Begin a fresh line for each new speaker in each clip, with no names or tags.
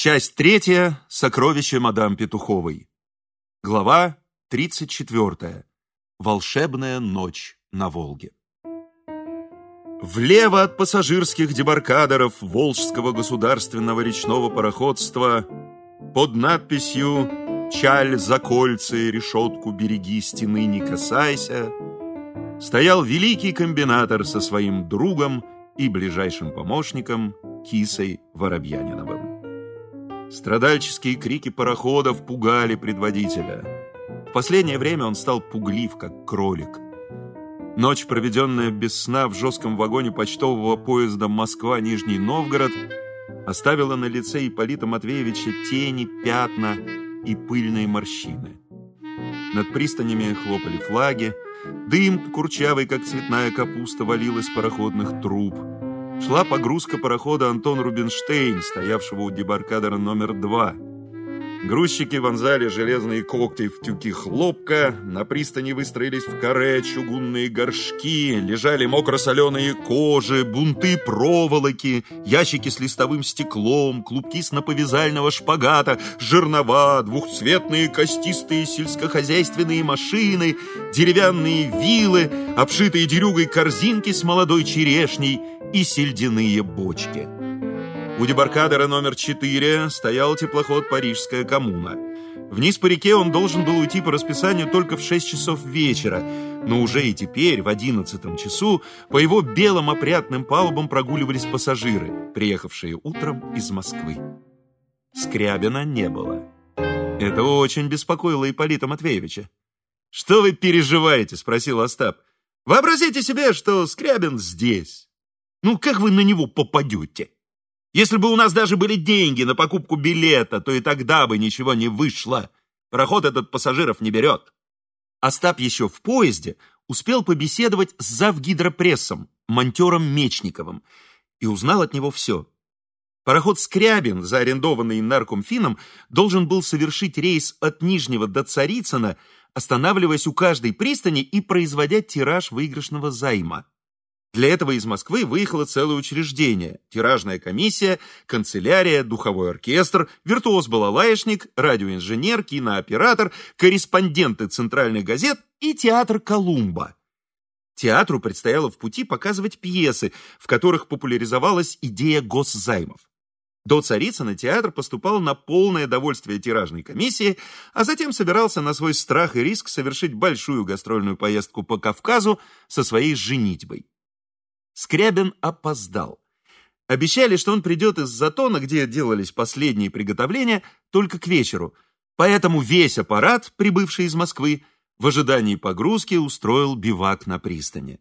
Часть третья. Сокровища мадам Петуховой. Глава 34. Волшебная ночь на Волге. Влево от пассажирских дебаркадеров Волжского государственного речного пароходства под надписью «Чаль за кольцы, решетку береги, стены не касайся» стоял великий комбинатор со своим другом и ближайшим помощником Кисой Воробьяниновым. Страдальческие крики пароходов пугали предводителя. В последнее время он стал пуглив, как кролик. Ночь, проведенная без сна в жестком вагоне почтового поезда Москва-Нижний Новгород, оставила на лице Ипполита Матвеевича тени, пятна и пыльные морщины. Над пристанями хлопали флаги, Дым, курчавый, как цветная капуста, валил из пароходных труб. Шла погрузка парохода Антон Рубинштейн, стоявшего у дебаркадера номер два. Грузчики вонзали железные когти в тюки хлопка, на пристани выстроились в каре чугунные горшки, лежали мокро-соленые кожи, бунты проволоки, ящики с листовым стеклом, клубки сноповязального шпагата, жернова, двухцветные костистые сельскохозяйственные машины, деревянные вилы, обшитые дерюгой корзинки с молодой черешней и сельдяные бочки. У дебаркадера номер 4 стоял теплоход «Парижская коммуна». Вниз по реке он должен был уйти по расписанию только в 6 часов вечера, но уже и теперь, в 11 часу, по его белым опрятным палубам прогуливались пассажиры, приехавшие утром из Москвы. Скрябина не было. Это очень беспокоило Ипполита Матвеевича. «Что вы переживаете?» – спросил Остап. «Вообразите себе, что Скрябин здесь. Ну, как вы на него попадете?» Если бы у нас даже были деньги на покупку билета, то и тогда бы ничего не вышло. Проход этот пассажиров не берет. Остап еще в поезде успел побеседовать с завгидропрессом, монтером Мечниковым, и узнал от него все. Пароход «Скрябин», заарендованный наркомфином, должен был совершить рейс от Нижнего до Царицына, останавливаясь у каждой пристани и производя тираж выигрышного займа. Для этого из Москвы выехало целое учреждение – тиражная комиссия, канцелярия, духовой оркестр, виртуоз-балалаешник, радиоинженер, кинооператор, корреспонденты центральных газет и театр «Колумба». Театру предстояло в пути показывать пьесы, в которых популяризовалась идея госзаймов. До Царицына театр поступал на полное довольствие тиражной комиссии, а затем собирался на свой страх и риск совершить большую гастрольную поездку по Кавказу со своей женитьбой. Скрябин опоздал. Обещали, что он придет из Затона, где делались последние приготовления, только к вечеру. Поэтому весь аппарат, прибывший из Москвы, в ожидании погрузки устроил бивак на пристани.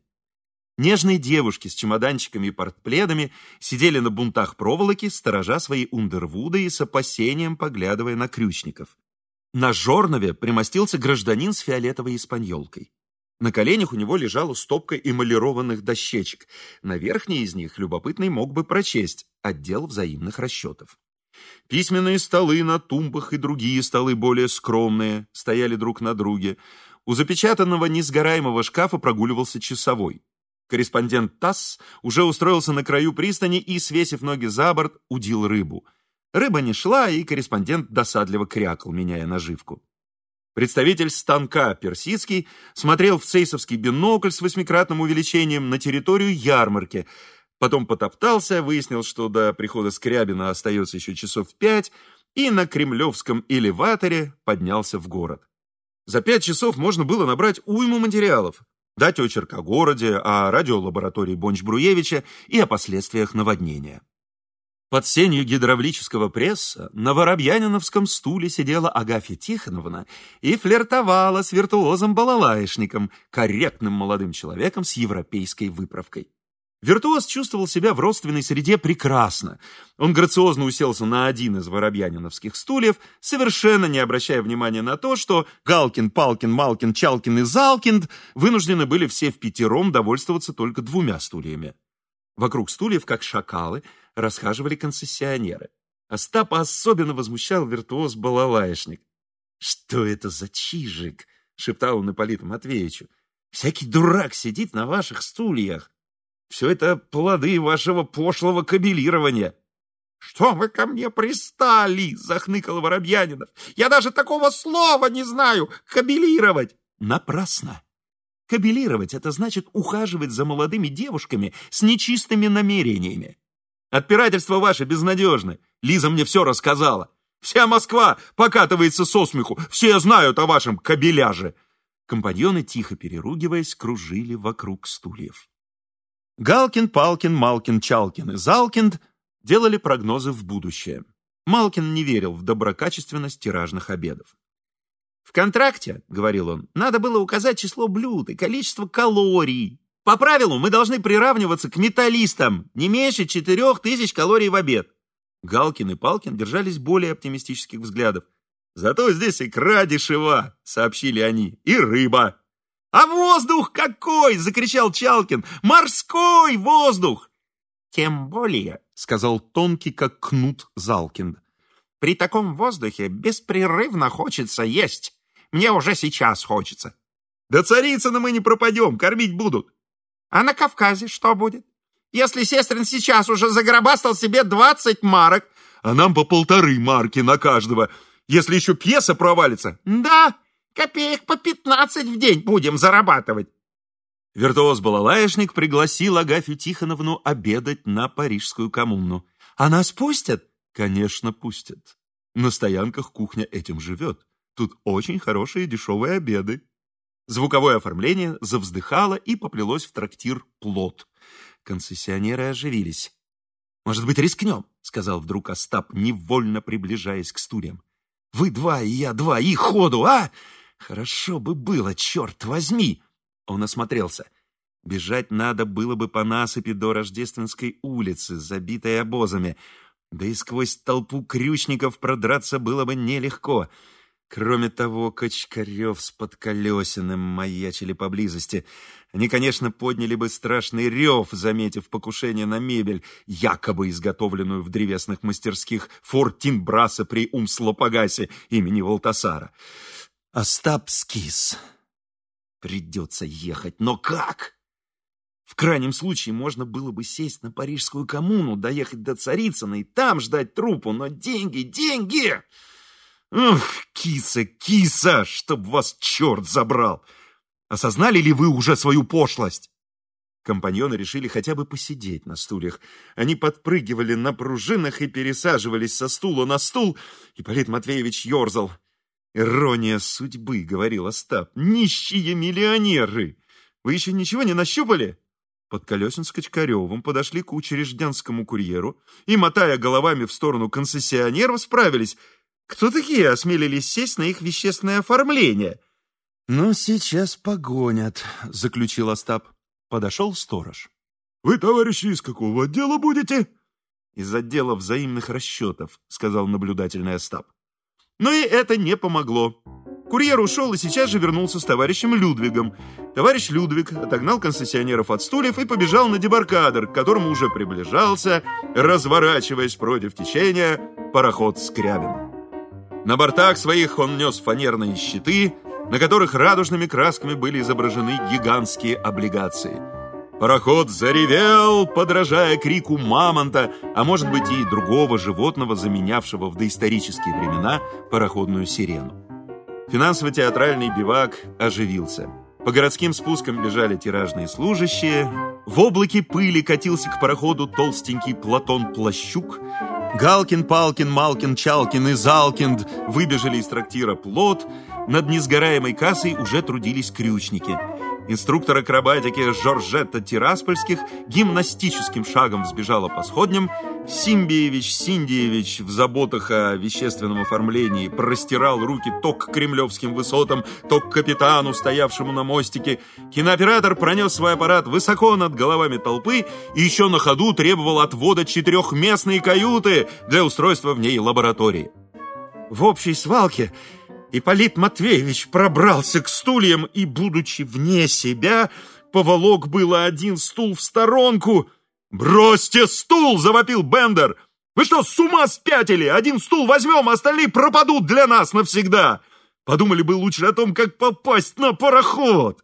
Нежные девушки с чемоданчиками и портпледами сидели на бунтах проволоки, сторожа свои ундервуды и с опасением поглядывая на крючников. На жорнове примостился гражданин с фиолетовой испаньолкой. На коленях у него лежала стопка эмалированных дощечек. На верхней из них любопытный мог бы прочесть «Отдел взаимных расчетов». Письменные столы на тумбах и другие столы более скромные стояли друг на друге. У запечатанного несгораемого шкафа прогуливался часовой. Корреспондент ТАСС уже устроился на краю пристани и, свесив ноги за борт, удил рыбу. Рыба не шла, и корреспондент досадливо крякал, меняя наживку. Представитель станка Персидский смотрел в цейсовский бинокль с восьмикратным увеличением на территорию ярмарки, потом потоптался, выяснил, что до прихода Скрябина остается еще часов пять, и на кремлевском элеваторе поднялся в город. За пять часов можно было набрать уйму материалов, дать очерк о городе, о радиолаборатории Бонч-Бруевича и о последствиях наводнения. Под сенью гидравлического пресса на воробьяниновском стуле сидела Агафья Тихоновна и флиртовала с виртуозом-балалаишником, корректным молодым человеком с европейской выправкой. Виртуоз чувствовал себя в родственной среде прекрасно. Он грациозно уселся на один из воробьяниновских стульев, совершенно не обращая внимания на то, что Галкин, Палкин, Малкин, Чалкин и Залкин вынуждены были все в пятером довольствоваться только двумя стульями. Вокруг стульев, как шакалы, расхаживали концессионеры. Остапа особенно возмущал виртуоз-балалаешник. «Что это за чижик?» — шептал он Ипполиту Матвеевичу. «Всякий дурак сидит на ваших стульях. Все это плоды вашего пошлого кабелирования».
«Что вы ко мне пристали?» — захныкал Воробьянинов. «Я даже такого слова не знаю! Кабелировать!»
Напрасно. Кабелировать — это значит ухаживать за молодыми девушками с нечистыми намерениями. Отпирательство ваше безнадежно. Лиза мне все рассказала. Вся Москва покатывается со смеху. Все знают о вашем кабеляже. Компаньоны, тихо переругиваясь, кружили вокруг стульев. Галкин, Палкин, Малкин, Чалкин и Залкинд делали прогнозы в будущее. Малкин не верил в доброкачественность тиражных обедов. «В контракте, — говорил он, — надо было указать число блюд и количество калорий. По правилу мы должны приравниваться к металлистам, не меньше четырех тысяч калорий в обед». Галкин и Палкин держались более оптимистических взглядов. «Зато здесь икра дешева», — сообщили они, — «и рыба». «А воздух какой!» — закричал Чалкин. «Морской воздух!»
«Тем более», —
сказал тонкий, как кнут Залкин.
«при таком воздухе беспрерывно хочется есть». Мне уже сейчас хочется.
Да Царицына мы не пропадем, кормить будут.
А на Кавказе что будет? Если Сестрин сейчас уже загробастал себе двадцать марок...
А нам по полторы марки на каждого, если еще пьеса провалится.
Да, копеек по пятнадцать в день будем зарабатывать.
Виртуоз-балалаешник пригласил Агафью Тихоновну обедать на парижскую коммуну. А нас пустят? Конечно, пустят. На стоянках кухня этим живет. Тут очень хорошие дешевые обеды. Звуковое оформление завздыхало и поплелось в трактир «Плод». Концессионеры оживились. «Может быть, рискнем?» — сказал вдруг Остап, невольно приближаясь к стульям. «Вы два, и я два, и ходу, а? Хорошо бы было, черт возьми!» Он осмотрелся. Бежать надо было бы по насыпи до Рождественской улицы, забитой обозами. Да и сквозь толпу крючников продраться было бы нелегко. Кроме того, Качкарев с Подколесиным маячили поблизости. Они, конечно, подняли бы страшный рев, заметив покушение на мебель, якобы изготовленную в древесных мастерских Фортинбраса при Умслопогасе имени Волтасара. Остап скис. Придется ехать, но как? В крайнем случае можно было бы сесть на парижскую коммуну, доехать до Царицына и там ждать трупу, но деньги, деньги! Ух, киса, киса, чтоб вас черт забрал! Осознали ли вы уже свою пошлость? Компаньоны решили хотя бы посидеть на стульях. Они подпрыгивали на пружинах и пересаживались со стула на стул. Ипполит Матвеевич ерзал. «Ирония судьбы», — говорил Остап. «Нищие миллионеры! Вы еще ничего не нащупали?» Под колесен с Качкаревым подошли к учрежденскому курьеру и, мотая головами в сторону концессионеров, справились — кто такие осмелились сесть на их вещественное оформление? «Ну, сейчас погонят», — заключил Остап. Подошел сторож. «Вы, товарищи, из какого отдела будете?» «Из отдела взаимных расчетов», — сказал наблюдательный Остап. Но и это не помогло. Курьер ушел и сейчас же вернулся с товарищем Людвигом. Товарищ Людвиг отогнал концессионеров от стульев и побежал на дебаркадер, к которому уже приближался, разворачиваясь против течения, пароход Скрябин. На бортах своих он нес фанерные щиты, на которых радужными красками были изображены гигантские облигации. Пароход заревел, подражая крику мамонта, а может быть и другого животного, заменявшего в доисторические времена пароходную сирену. Финансово-театральный бивак оживился. По городским спускам бежали тиражные служащие. В облаке пыли катился к пароходу толстенький Платон Плащук, Галкин, Палкин, Малкин, Чалкин и Залкинд выбежали из трактира плот. Над несгораемой кассой уже трудились крючники. Инструктор акробатики Жоржетта Тираспольских гимнастическим шагом взбежала по сходням. Симбиевич Синдиевич в заботах о вещественном оформлении простирал руки то к кремлевским высотам, то к капитану, стоявшему на мостике. Кинооператор пронес свой аппарат высоко над головами толпы и еще на ходу требовал отвода четырехместной каюты для устройства в ней лаборатории. В общей свалке Ипполит Матвеевич пробрался к стульям и, будучи вне себя, поволок было один стул в сторонку. «Бросьте стул!» — завопил Бендер. «Вы что, с ума спятили? Один стул возьмем, а остальные пропадут для нас навсегда!» Подумали бы лучше о том, как попасть на пароход.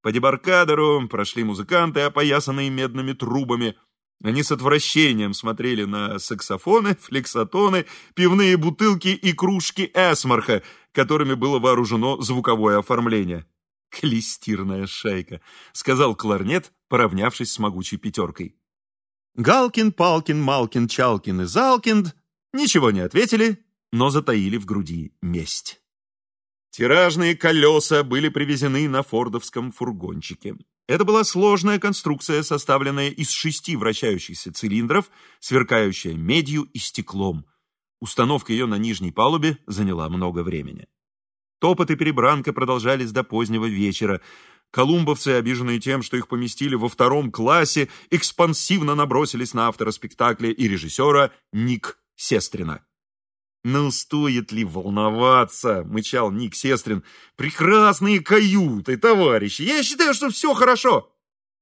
По дебаркадеру прошли музыканты, опоясанные медными трубами. Они с отвращением смотрели на саксофоны, флексотоны, пивные бутылки и кружки эсмарха, которыми было вооружено звуковое оформление. «Клестирная шайка», — сказал кларнет, поравнявшись с могучей пятеркой. Галкин, Палкин, Малкин, Чалкин и Залкинд ничего не ответили, но затаили в груди месть. Тиражные колеса были привезены на фордовском фургончике. Это была сложная конструкция, составленная из шести вращающихся цилиндров, сверкающая медью и стеклом. Установка ее на нижней палубе заняла много времени. Топот и перебранка продолжались до позднего вечера. Колумбовцы, обиженные тем, что их поместили во втором классе, экспансивно набросились на автора спектакля и режиссера Ник Сестрина. «Ну, стоит ли волноваться?» — мычал Ник Сестрин. «Прекрасные каюты, товарищи! Я считаю, что все хорошо!»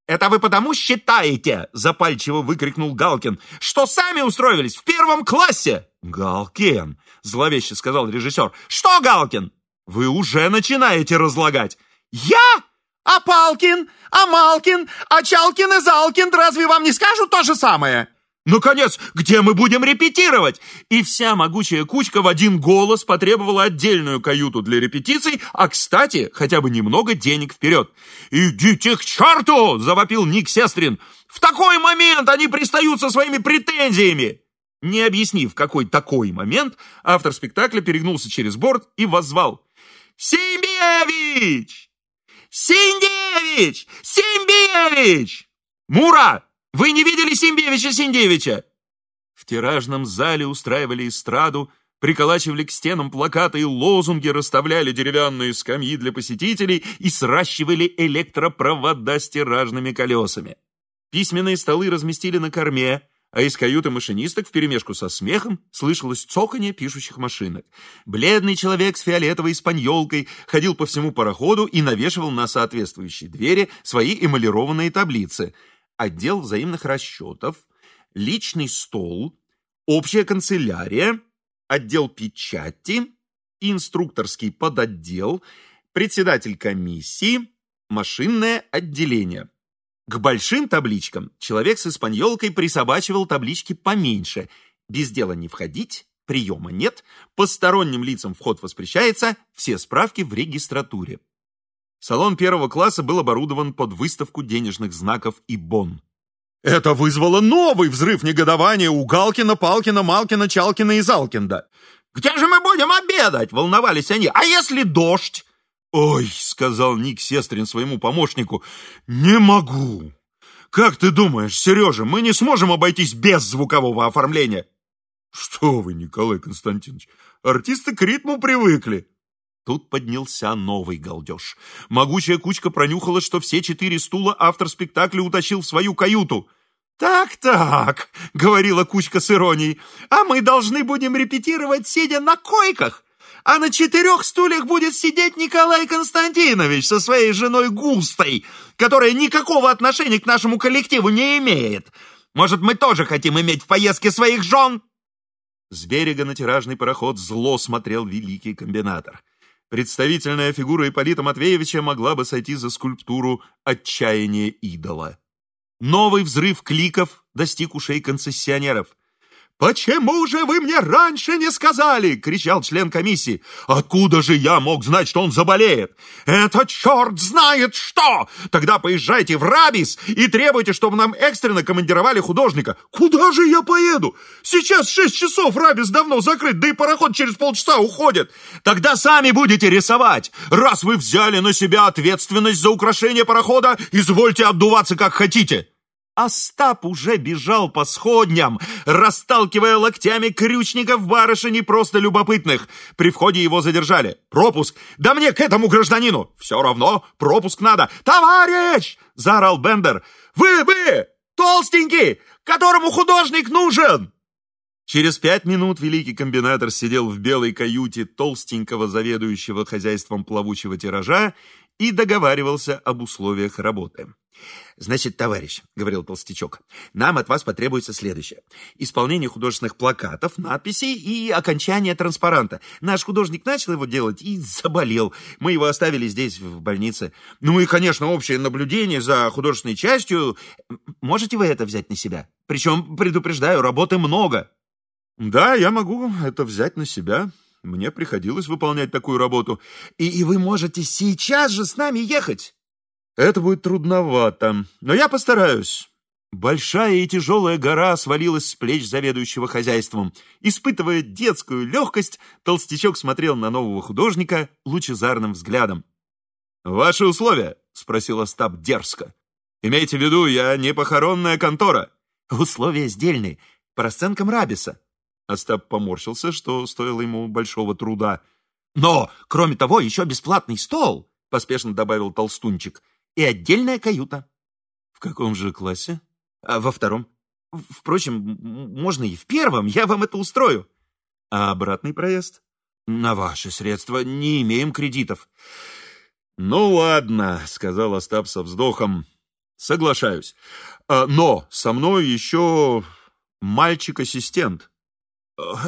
«Это вы потому считаете?» — запальчиво выкрикнул Галкин. «Что сами устроились в первом классе?»
«Галкин!» — зловеще сказал режиссер.
«Что, Галкин?»
«Вы уже начинаете разлагать!»
«Я? А Палкин? А Малкин? А Чалкин и Залкин разве вам не скажут то же самое?»
Наконец, где мы будем репетировать? И вся могучая кучка в один голос потребовала отдельную каюту для репетиций, а, кстати, хотя бы немного денег вперед. «Идите к черту!» – завопил Ник Сестрин. «В такой момент они пристают со своими претензиями!» Не объяснив, какой такой момент, автор спектакля перегнулся через борт и воззвал. «Симбиевич! Синдевич! Симбиевич! Мура, вы не видели Симбевича Синдевича?» В тиражном зале устраивали эстраду, приколачивали к стенам плакаты и лозунги, расставляли деревянные скамьи для посетителей и сращивали электропровода с тиражными колесами. Письменные столы разместили на корме, а из каюты машинисток вперемешку со смехом слышалось цоканье пишущих машинок. Бледный человек с фиолетовой испаньолкой ходил по всему пароходу и навешивал на соответствующие двери свои эмалированные таблицы – отдел взаимных расчетов, личный стол, общая канцелярия, отдел печати, инструкторский подотдел, председатель комиссии, машинное отделение. К большим табличкам человек с испаньолкой присобачивал таблички поменьше. Без дела не входить, приема нет, посторонним лицам вход воспрещается, все справки в регистратуре. Салон первого класса был оборудован под выставку денежных знаков и бон. Это вызвало новый взрыв негодования у Галкина, Палкина, Малкина, Чалкина и Залкинда.
«Где же мы будем обедать?» — волновались они. «А если дождь?»
«Ой», — сказал Ник Сестрин своему помощнику, — «не могу. Как ты думаешь, Сережа, мы не сможем обойтись без звукового оформления?» «Что вы, Николай Константинович, артисты к ритму привыкли». Тут поднялся новый галдеж. Могучая кучка пронюхала, что все четыре стула автор спектакля утащил в свою каюту.
«Так-так», — говорила кучка с иронией, «а мы должны будем репетировать, сидя на койках, а на четырех стульях будет сидеть Николай Константинович со своей женой Густой, которая никакого отношения к нашему коллективу не имеет. Может, мы тоже хотим иметь в поездке своих жен?»
С берега на тиражный пароход зло смотрел великий комбинатор. Представительная фигура Ипполита Матвеевича могла бы сойти за скульптуру «Отчаяние идола». Новый взрыв кликов достиг ушей концессионеров. «Почему же вы мне раньше не сказали?» — кричал член комиссии. «Откуда же я мог знать, что он заболеет?» «Это черт знает что! Тогда поезжайте в Рабис и требуйте, чтобы нам экстренно командировали художника». «Куда же я поеду? Сейчас шесть часов, Рабис давно закрыт, да и пароход через полчаса уходит. Тогда сами будете рисовать. Раз вы взяли на себя ответственность за украшение парохода, извольте отдуваться как хотите». Остап уже бежал по сходням, расталкивая локтями крючников барышень и просто любопытных. При входе его задержали. Пропуск. Да мне к этому гражданину. Все равно пропуск надо. Товарищ! Заорал Бендер. Вы, вы! Толстенький! Которому художник нужен! Через пять минут великий комбинатор сидел в белой каюте толстенького заведующего хозяйством плавучего тиража и договаривался об условиях работы.
«Значит, товарищ», — говорил толстячок, — «нам от вас потребуется следующее. Исполнение художественных плакатов, надписей и окончание транспаранта. Наш художник начал его делать и заболел. Мы его оставили здесь, в больнице. Ну и, конечно, общее наблюдение за художественной частью. Можете вы это взять на себя? Причем, предупреждаю, работы много».
«Да, я могу это взять на себя. Мне приходилось выполнять такую работу.
И, и вы можете сейчас же с нами ехать?»
Это будет трудновато, но я постараюсь. Большая и тяжелая гора свалилась с плеч заведующего хозяйством. Испытывая детскую легкость, толстячок смотрел на нового художника лучезарным взглядом. «Ваши условия?» — спросил Остап дерзко. «Имейте в виду, я не похоронная контора».
«Условия сдельные, по расценкам Рабиса».
Остап поморщился, что стоило ему большого труда.
«Но, кроме того, еще бесплатный стол», — поспешно добавил толстунчик и отдельная каюта.
В каком же классе?
А во втором. Впрочем, можно и в первом, я вам это устрою.
А обратный проезд?
На ваши средства не имеем кредитов.
Ну ладно, сказал Остап со вздохом. Соглашаюсь. А, но со мной еще мальчик-ассистент.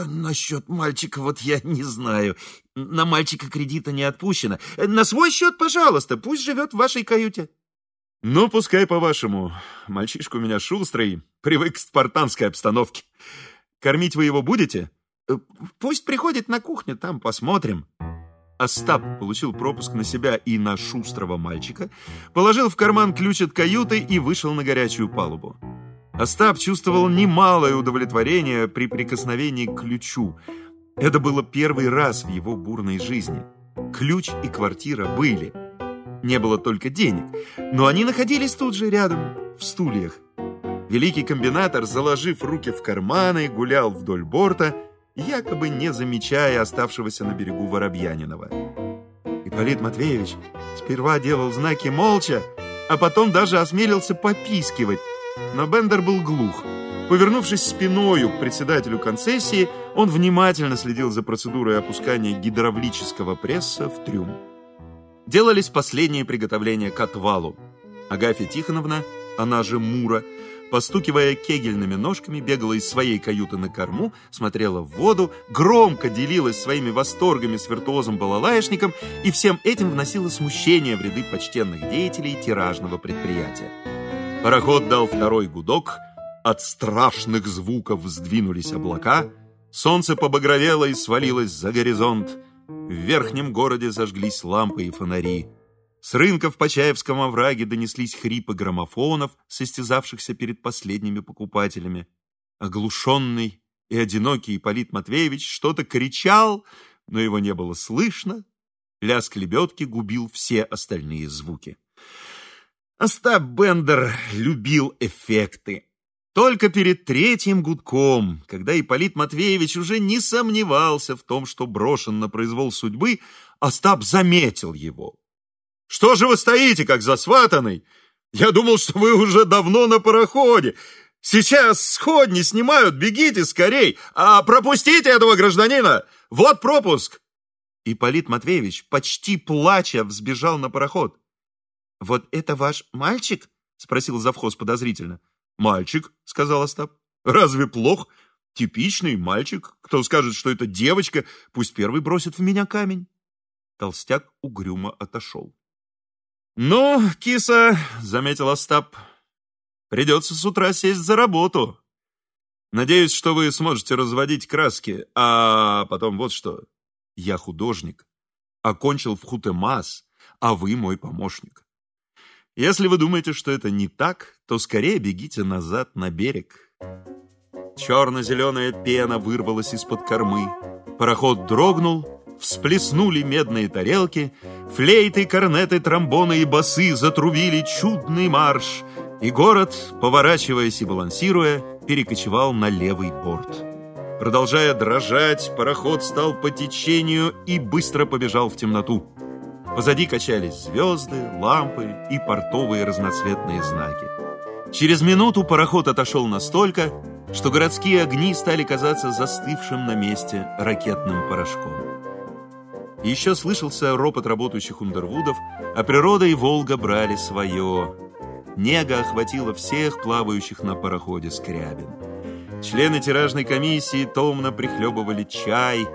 Насчет мальчика вот я не знаю. На мальчика кредита не отпущено. На свой счет, пожалуйста, пусть живет в вашей каюте.
Ну, пускай по-вашему. Мальчишка у меня шустрый, привык к спартанской обстановке. Кормить вы его будете?
Э, пусть приходит на кухню, там посмотрим.
Остап получил пропуск на себя и на шустрого мальчика, положил в карман ключ от каюты и вышел на горячую палубу. Остап чувствовал немалое удовлетворение при прикосновении к ключу. Это было первый раз в его бурной жизни. Ключ и квартира были. Не было только денег, но они находились тут же рядом, в стульях. Великий комбинатор, заложив руки в карманы, гулял вдоль борта, якобы не замечая оставшегося на берегу Воробьянинова. Ипполит Матвеевич сперва делал знаки молча, а потом даже осмелился попискивать, но Бендер был глух. Повернувшись спиною к председателю концессии, он внимательно следил за процедурой опускания гидравлического пресса в трюм. Делались последние приготовления к отвалу. Агафья Тихоновна, она же Мура, постукивая кегельными ножками, бегала из своей каюты на корму, смотрела в воду, громко делилась своими восторгами с виртуозом-балалаешником и всем этим вносила смущение в ряды почтенных деятелей тиражного предприятия. Пароход дал второй гудок, от страшных звуков сдвинулись облака, солнце побагровело и свалилось за горизонт, в верхнем городе зажглись лампы и фонари. С рынка в Почаевском овраге донеслись хрипы граммофонов, состязавшихся перед последними покупателями. Оглушенный и одинокий Ипполит Матвеевич что-то кричал, но его не было слышно. Лязг лебедки губил все остальные звуки. Остап Бендер любил эффекты. Только перед третьим гудком, когда Ипполит Матвеевич уже не сомневался в том, что брошен на произвол судьбы, Остап заметил его. «Что же вы стоите, как засватанный? Я думал, что вы уже давно на пароходе. Сейчас сходни снимают, бегите скорей, а пропустите этого гражданина! Вот пропуск!» Ипполит Матвеевич, почти плача, взбежал на пароход.
«Вот это ваш мальчик?» — спросил завхоз подозрительно.
«Мальчик», — сказал Остап. «Разве плох? Типичный мальчик. Кто скажет, что это девочка, пусть первый бросит в меня камень». Толстяк угрюмо отошел. «Ну, киса», — заметил Остап, — «придется с утра сесть за работу. Надеюсь, что вы сможете разводить краски, а потом вот что. Я художник, окончил в Хутемас, а вы мой помощник. Если вы думаете, что это не так, то скорее бегите назад на берег. Черно-зеленая пена вырвалась из-под кормы. Пароход дрогнул, всплеснули медные тарелки, флейты, корнеты, тромбоны и басы затрубили чудный марш, и город, поворачиваясь и балансируя, перекочевал на левый борт. Продолжая дрожать, пароход стал по течению и быстро побежал в темноту. Позади качались звезды, лампы и портовые разноцветные знаки. Через минуту пароход отошел настолько, что городские огни стали казаться застывшим на месте ракетным порошком. Еще слышался ропот работающих Ундервудов, а природа и Волга брали свое. нега охватила всех плавающих на пароходе скрябин. Члены тиражной комиссии томно прихлебывали чай.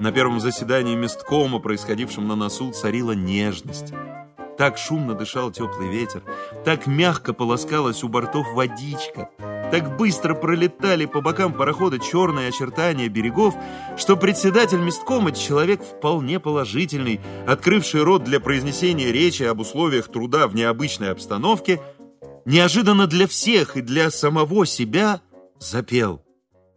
На первом заседании месткома, происходившем на носу, царила нежность. Так шумно дышал теплый ветер, так мягко полоскалась у бортов водичка, так быстро пролетали по бокам парохода черные очертания берегов, что председатель месткома, человек вполне положительный, открывший рот для произнесения речи об условиях труда в необычной обстановке, неожиданно для всех и для самого себя запел.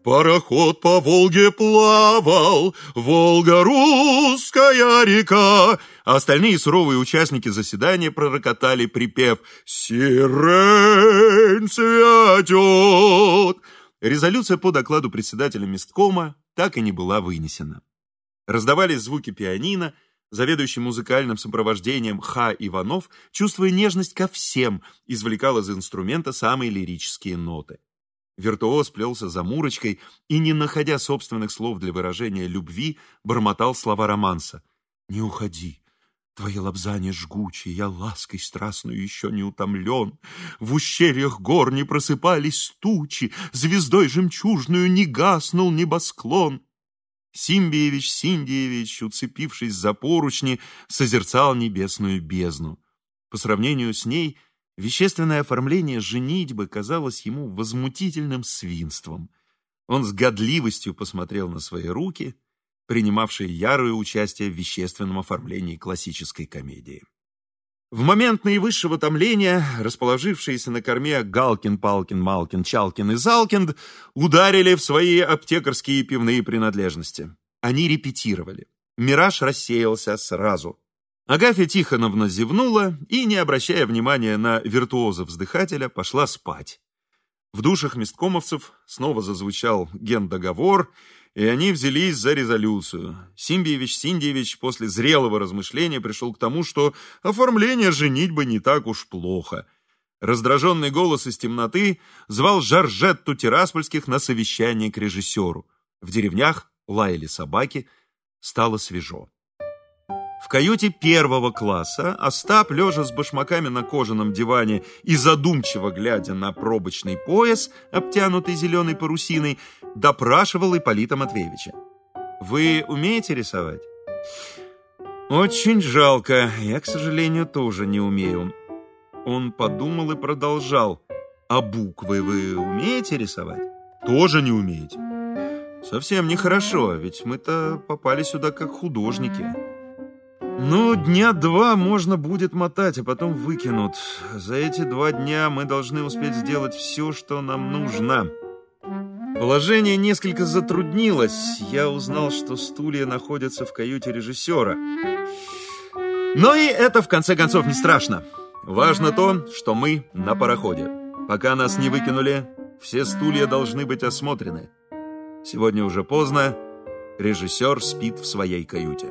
Пароход по Волге плавал, Волга русская река.
Остальные суровые участники заседания пророкотали припев
«Сирень святет».
Резолюция по докладу председателя месткома так и не была вынесена. Раздавались звуки пианино, заведующий музыкальным сопровождением Ха Иванов, чувствуя нежность ко всем, извлекал из инструмента самые лирические ноты. Виртуоз плелся за Мурочкой и, не находя собственных слов для выражения любви, бормотал слова романса. «Не уходи, Твои лобзания жгучие, я лаской страстную еще не утомлен. В ущельях гор не просыпались тучи, Звездой жемчужную не гаснул небосклон. Симбиевич Синдиевич, уцепившись за поручни, созерцал небесную бездну. По сравнению с ней — Вещественное оформление женитьбы казалось ему возмутительным свинством. Он с годливостью посмотрел на свои руки, принимавшие ярое участие в вещественном оформлении классической комедии. В момент наивысшего томления расположившиеся на корме Галкин, Палкин, Малкин, Чалкин и Залкин ударили в свои аптекарские пивные принадлежности. Они репетировали. Мираж рассеялся сразу. Агафья Тихоновна зевнула и, не обращая внимания на виртуоза-вздыхателя, пошла спать. В душах месткомовцев снова зазвучал гендоговор, и они взялись за резолюцию. Симбиевич Синдиевич после зрелого размышления пришел к тому, что оформление женитьбы не так уж плохо. Раздраженный голос из темноты звал Жаржетту Тираспольских на совещание к режиссеру. В деревнях лаяли собаки, стало свежо. В каюте первого класса Остап, лежа с башмаками на кожаном диване и задумчиво глядя на пробочный пояс, обтянутый зеленой парусиной, допрашивал Ипполита Матвеевича. «Вы умеете рисовать?» «Очень жалко. Я, к сожалению, тоже не умею». Он подумал и продолжал. «А буквы вы умеете рисовать?» «Тоже не умеете». «Совсем нехорошо, ведь мы-то попали сюда как художники». Ну, дня два можно будет мотать, а потом выкинут. За эти два дня мы должны успеть сделать все, что нам нужно. Положение несколько затруднилось. Я узнал, что стулья находятся в каюте режиссера. Но и это, в конце концов, не страшно. Важно то, что мы на пароходе. Пока нас не выкинули, все стулья должны быть осмотрены. Сегодня уже поздно. Режиссер спит в своей каюте.